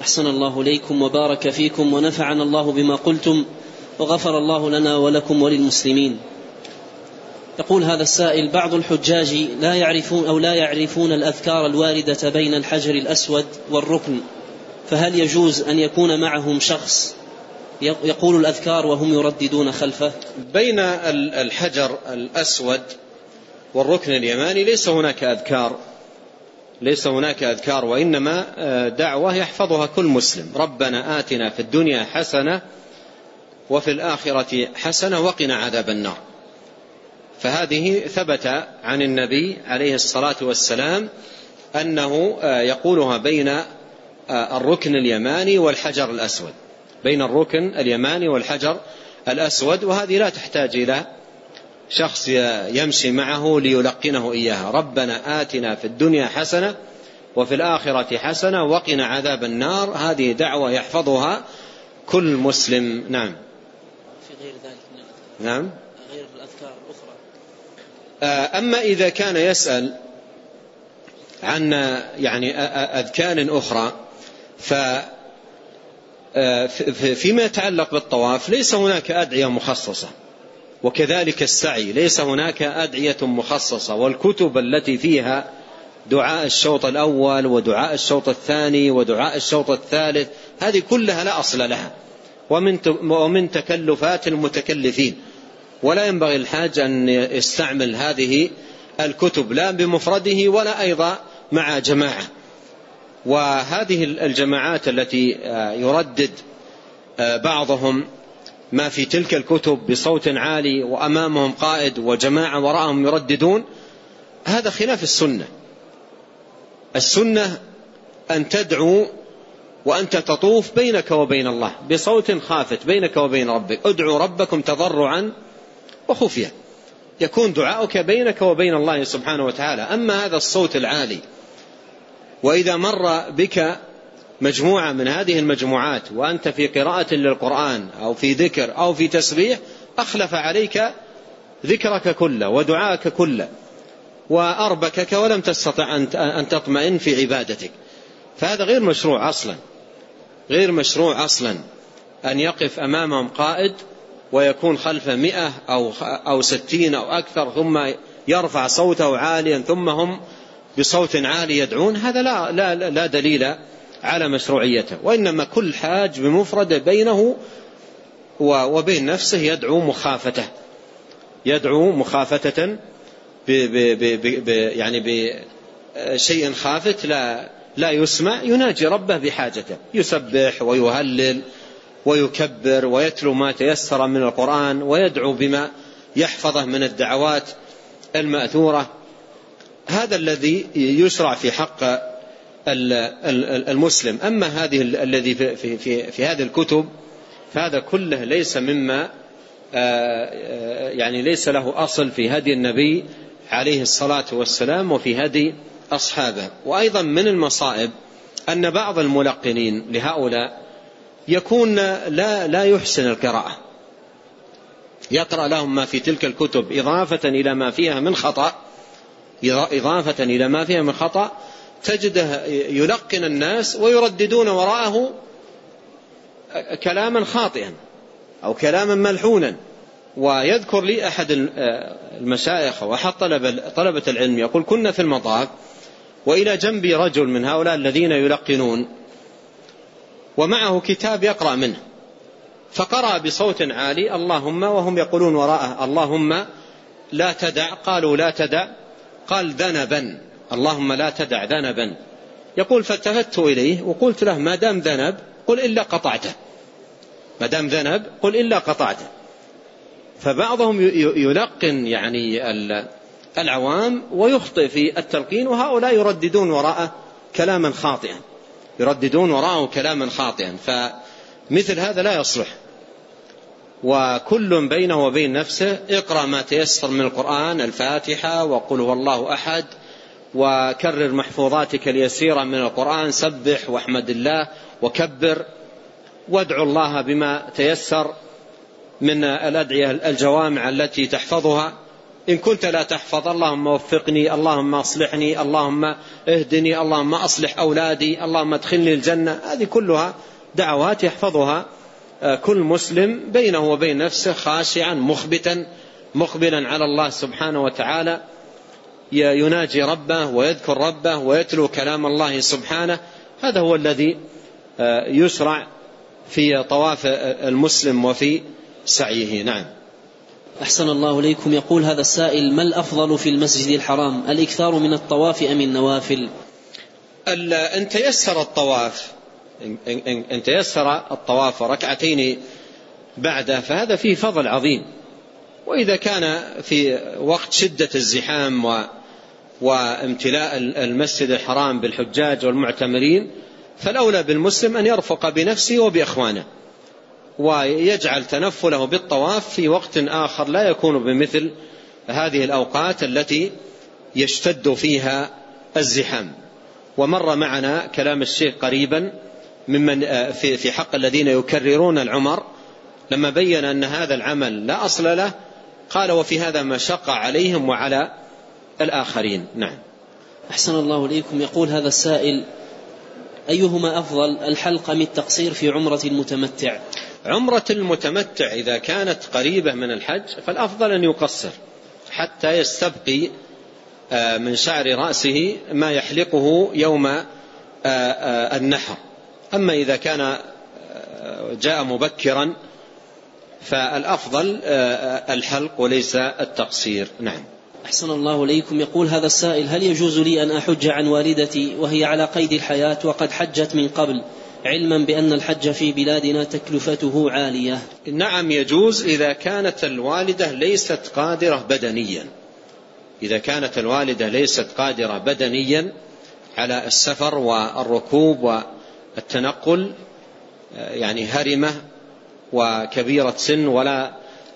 أحسن الله إليكم وبارك فيكم ونفعنا الله بما قلتم وغفر الله لنا ولكم وللمسلمين. يقول هذا السائل بعض الحجاج لا يعرفون أو لا يعرفون الأذكار الواردة بين الحجر الأسود والركن فهل يجوز أن يكون معهم شخص يقول الأذكار وهم يرددون خلفه؟ بين الحجر الأسود والركن اليماني ليس هناك أذكار. ليس هناك أذكار وإنما آه، دعوة يحفظها كل مسلم. ربنا آتنا في الدنيا حسنة وفي الآخرة حسنة وقنا عذاب النار. فهذه ثبت عن النبي عليه الصلاة والسلام أنه آه، يقولها بين آه، الركن اليماني والحجر الأسود. بين الركن اليماني والحجر الأسود وهذه لا تحتاج إلى شخص يمشي معه ليلقنه إياها. ربنا آتنا في الدنيا حسنة وفي الآخرة حسنة وقنا عذاب النار. هذه دعوة يحفظها كل مسلم. نعم. في غير ذلك من نعم. غير الأذكار الأخرى. آه، أما إذا كان يسأل عن يعني أذكار أخرى ف آه، فيما يتعلق بالطواف ليس هناك أدعية مخصصة. وكذلك السعي. ليس هناك أدعية مخصصة والكتب التي فيها دعاء الشوط الأول ودعاء الشوط الثاني ودعاء الشوط الثالث هذه كلها لا أصل لها. ومن ومن تكلفات المتكلفين. ولا ينبغي الحاج أن يستعمل هذه الكتب لا بمفرده ولا أيضا مع جماعة. وهذه الجماعات التي يردد بعضهم ما في تلك الكتب بصوت عالي وأمامهم قائد وجماعة وراءهم يرددون هذا خلاف السنة. السنة أن تدعو وأنت تطوف بينك وبين الله بصوت خافت بينك وبين ربك. ادعوا ربكم تضرعا وخفيا. يكون دعاؤك بينك وبين الله سبحانه وتعالى. أما هذا الصوت العالي وإذا مر بك مجموعة من هذه المجموعات وأنت في قراءة للقرآن أو في ذكر أو في تسبيح أخلف عليك ذكرك كله ودعاءك كله وأربكك ولم تستطع أن تطمئن في عبادتك. فهذا غير مشروع أصلا. غير مشروع أصلا أن يقف أمامهم قائد ويكون خلفه مئة أو, أو ستين أو أكثر ثم يرفع صوته عاليا ثم هم بصوت عالي يدعون. هذا لا, لا, لا دليل على مشروعيته. وإنما كل حاج بمفرده بينه وبين نفسه يدعو مخافته. يدعو مخافتة ب ب ب ب يعني بشيء خافت لا لا يسمع يناجي ربه بحاجته. يسبح ويهلل ويكبر ويتلو ما تيسر من القرآن ويدعو بما يحفظه من الدعوات المأثورة. هذا الذي يشرع في حق المسلم. أما هذه الذي في, في, في, في هذه الكتب فهذا كله ليس مما آه، آه، يعني ليس له أصل في هدي النبي عليه الصلاة والسلام وفي هدي أصحابه. وأيضا من المصائب أن بعض الملقنين لهؤلاء يكون لا لا يحسن القراءة. يقرأ لهم ما في تلك الكتب إضافة إلى ما فيها من خطأ إضافة إلى ما فيها من خطأ تجده يلقن الناس ويرددون وراءه كلاما خاطئا أو كلاما ملحونا. ويذكر لي أحد المشايخ وأحد طلبة, طلبة العلم يقول كنا في المطاف وإلى جنبي رجل من هؤلاء الذين يلقنون ومعه كتاب يقرأ منه فقرأ بصوت عالي اللهم وهم يقولون وراءه اللهم لا تدع قالوا لا تدع قال ذنبا اللهم لا تدع ذنبا. يقول فالتفت إليه وقلت له ما دام ذنب قل إلا قطعته. ما دام ذنب قل إلا قطعته. فبعضهم يلقن يعني العوام ويخطئ في التلقين وهؤلاء يرددون وراءه كلاما خاطئا. يرددون وراءه كلاما خاطئا. فمثل هذا لا يصلح. وكل بينه وبين نفسه اقرأ ما تيسر من القرآن الفاتحة وقل هو الله أحد. وكرر محفوظاتك اليسيرة من القرآن. سبح واحمد الله وكبر وادعو الله بما تيسر من الأدعية الجوامع التي تحفظها. إن كنت لا تحفظ اللهم وفقني اللهم أصلحني اللهم اهدني اللهم أصلح أولادي اللهم أدخلني الجنة. هذه كلها دعوات يحفظها آه، كل مسلم بينه وبين نفسه خاشعا مخبتا مقبلا على الله سبحانه وتعالى. يناجي ربه ويذكر ربه ويتلو كلام الله سبحانه. هذا هو الذي آه، يشرع في طواف المسلم وفي سعيه. نعم. أحسن الله إليكم. يقول هذا السائل ما الأفضل في المسجد الحرام؟ الإكثار من الطواف أم النوافل؟ إن تيسر الطواف إن تيسر الطواف ركعتين بعده فهذا فيه فضل عظيم. وإذا كان في وقت شدة الزحام و وامتلاء المسجد الحرام بالحجاج والمعتمرين فالأولى بالمسلم أن يرفق بنفسه وبإخوانه ويجعل تنفله بالطواف في وقت آخر لا يكون بمثل هذه الأوقات التي يشتد فيها الزحام. ومر معنا كلام الشيخ قريبا ممن في حق الذين يكررون العمر لما بين أن هذا العمل لا أصل له قال وفي هذا مشقة عليهم وعلى الآخرين. نعم. أحسن الله إليكم. يقول هذا السائل أيهما أفضل الحلق أم التقصير في عمرة المتمتع؟ عمرة المتمتع إذا كانت قريبة من الحج فالأفضل أن يقصر حتى يستبقي آه، من شعر رأسه ما يحلقه يوم آه، آه، النحر. أما إذا كان جاء مبكرا فالأفضل الحلق وليس التقصير. نعم. أحسن الله إليكم. يقول هذا السائل هل يجوز لي أن أحج عن والدتي وهي على قيد الحياة وقد حجت من قبل علما بأن الحج في بلادنا تكلفته عالية؟ نعم يجوز إذا كانت الوالدة ليست قادرة بدنيا. إذا كانت الوالدة ليست قادرة بدنيا على السفر والركوب والتنقل يعني هرمة وكبيرة سن ولا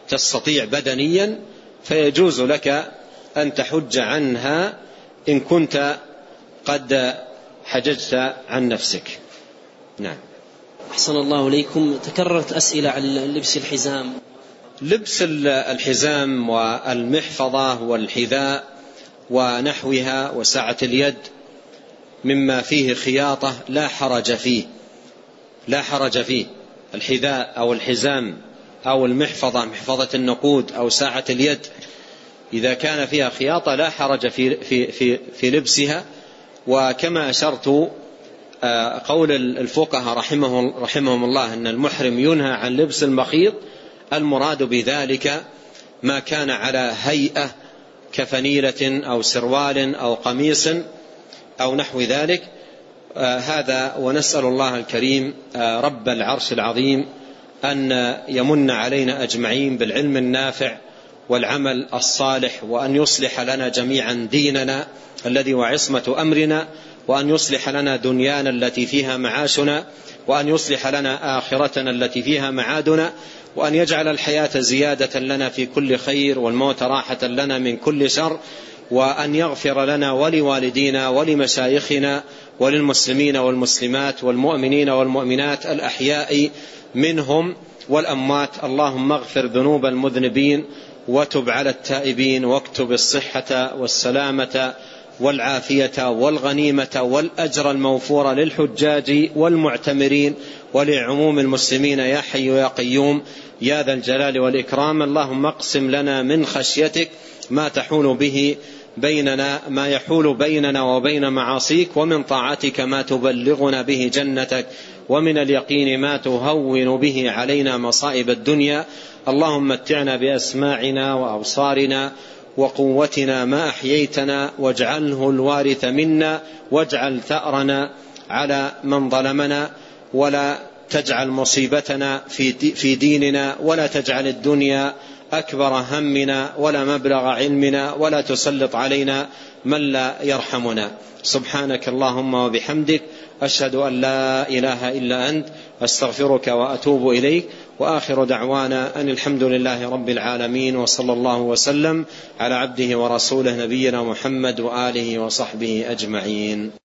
تستطيع بدنيا فيجوز لك أن تحج عنها إن كنت قد حججت عن نفسك. نعم. أحسن الله إليكم. تكررت أسئلة عن لبس الحزام. لبس الحزام والمحفظة والحذاء ونحوها وسعة اليد مما فيه خياطة لا حرج فيه. لا حرج فيه. الحذاء أو الحزام أو المحفظة محفظة النقود أو ساعة اليد إذا كان فيها خياطة لا حرج في, في, في, في لبسها. وكما أشرت آه، قول الفقهاء رحمهم, رحمهم الله أن المحرم ينهى عن لبس المخيط المراد بذلك ما كان على هيئة كفنيلة أو سروال أو قميص أو نحو ذلك. آه، هذا ونسأل الله الكريم آه، رب العرش العظيم أن يمن علينا أجمعين بالعلم النافع والعمل الصالح وأن يصلح لنا جميعا ديننا الذي وعصمة أمرنا وأن يصلح لنا دنيانا التي فيها معاشنا وأن يصلح لنا آخرتنا التي فيها معادنا وأن يجعل الحياة زيادة لنا في كل خير والموت راحة لنا من كل شر وأن يغفر لنا ولوالدينا ولمشايخنا وللمسلمين والمسلمات والمؤمنين والمؤمنات الأحياء منهم والأموات. اللهم اغفر ذنوب المذنبين وتب على التائبين واكتب الصحة والسلامة والعافية والغنيمة والأجر الموفور للحجاج والمعتمرين ولعموم المسلمين. يا حي يا قيوم يا ذا الجلال والإكرام اللهم اقسم لنا من خشيتك ما تحول به بيننا ما يحول بيننا وبين معاصيك ومن طاعتك ما تبلغنا به جنتك ومن اليقين ما تهون به علينا مصائب الدنيا. اللهم متعنا بأسماعنا وأبصارنا وقوتنا ما أحييتنا واجعله الوارث منا واجعل ثأرنا على من ظلمنا ولا تجعل مصيبتنا في ديننا ولا تجعل الدنيا أكبر همنا ولا مبلغ علمنا ولا تسلط علينا من لا يرحمنا. سبحانك اللهم وبحمدك أشهد أن لا إله إلا أنت أستغفرك وأتوب إليك. وآخر دعوانا أن الحمد لله رب العالمين وصلى الله وسلم على عبده ورسوله نبينا محمد وآله وصحبه أجمعين.